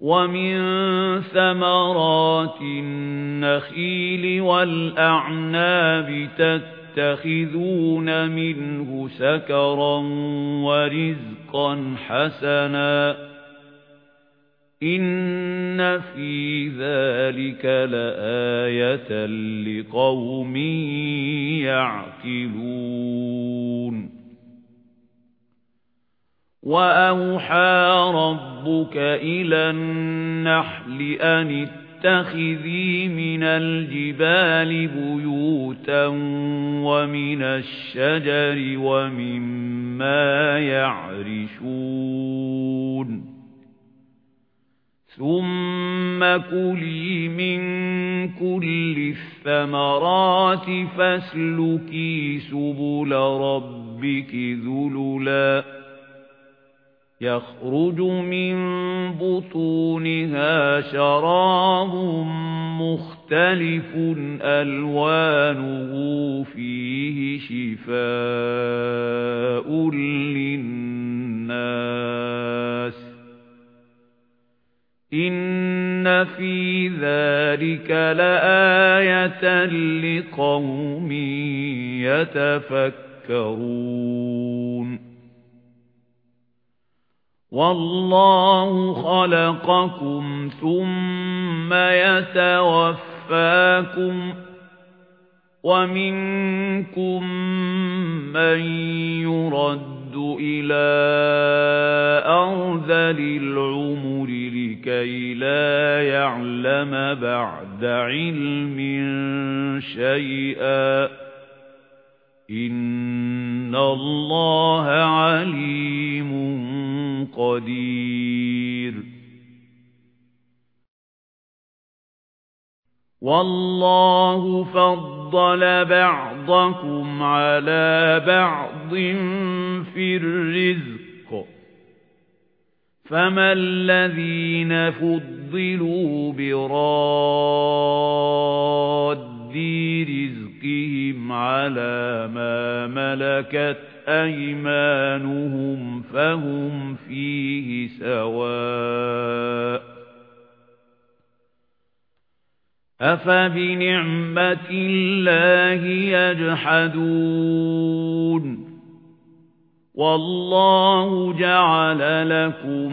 وَمِن ثَمَرَاتِ النَّخِيلِ وَالْأَعْنَابِ تَتَّخِذُونَ مِنْهُ سَكَرًا وَرِزْقًا حَسَنًا إِنَّ فِي ذَلِكَ لَآيَةً لِقَوْمٍ يَعْقِلُونَ وَأَوْحَى رَبُّكَ إِلَى النَّحْلِ أَنِ اتَّخِذِي مِنَ الْجِبَالِ بُيُوتًا وَمِنَ الشَّجَرِ وَمِمَّا يَعْرِشُونَ ثُمَّ كُلِي مِن كُلِّ الثَّمَرَاتِ فَاسْلُكِي سُبُلَ رَبِّكِ ذُلُلًا يَخْرُجُ مِن بُطُونِهَا شَرَابٌ مُخْتَلِفٌ أَلْوَانُهُ فِيهِ شِفَاءٌ لِّلنَّاسِ إِنَّ فِي ذَلِكَ لَآيَةً لِقَوْمٍ يَتَفَكَّرُونَ وَاللَّهُ خَلَقَكُمْ ثُمَّ يَتَوَفَّاكُمْ وَمِنكُم مَّن يُرَدُّ إِلَى أَرْذَلِ الْعُمُرِ لِكَي لَا يَعْلَمَ بَعْدَ عِلْمٍ شَيْئًا إِنَّ اللَّهَ عَلِيمٌ قَدِيرٌ. وَاللَّهُ فَضَّلَ بَعْضَكُمْ عَلَى بَعْضٍ فِي الرِّزْقِ. فَمَا الَّذِينَ فُضِّلُوا بِرَادِّ رِزْقِهِمْ عَلَى مَا مَلَكَتْ أَيْمَانُهُمْ فَهُمْ فِيهِ سَوَاءٌ أَفَبِنِعْمَةِ اللَّهِ يَجْحَدُونَ وَاللَّهُ جَعَلَ لَكُم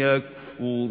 يكفرون.